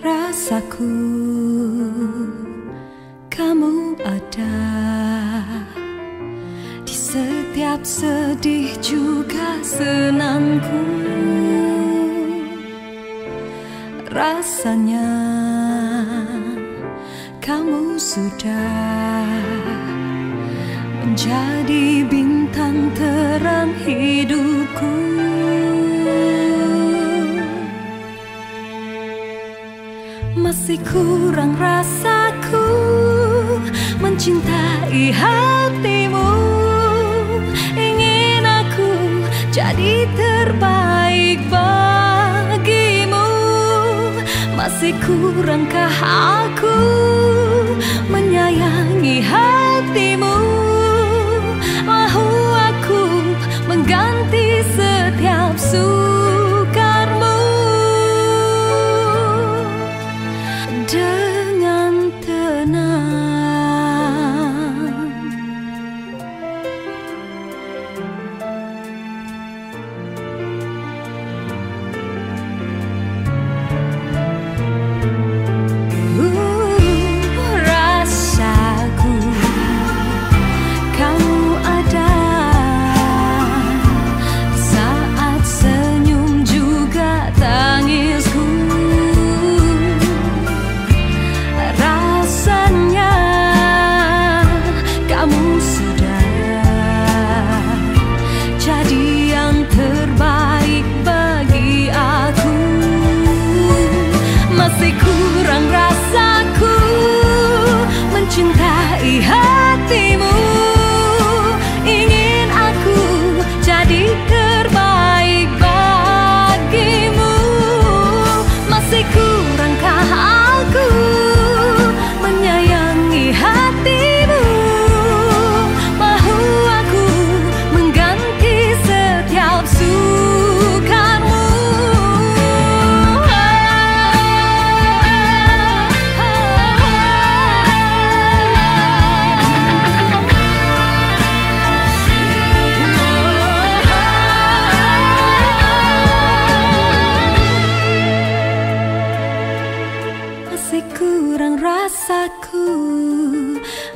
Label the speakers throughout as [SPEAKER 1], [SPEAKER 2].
[SPEAKER 1] rasaku kamu ada. Di setiap sedih juga senangku. Rasanya kamu sudah menjadi bintang Masih kurang rasaku mencintai hatimu. Ingin aku jadi terbaik bagimu. Masih kurangkah aku menyayangi masih kurang rasaku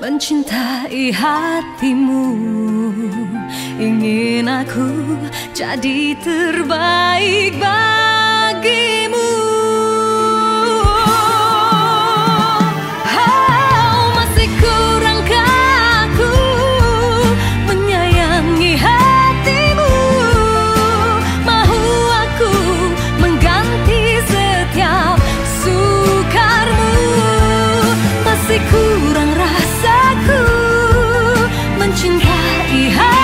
[SPEAKER 1] mencintai hatimu. Ingin aku jadi terbaik bagi 遗憾。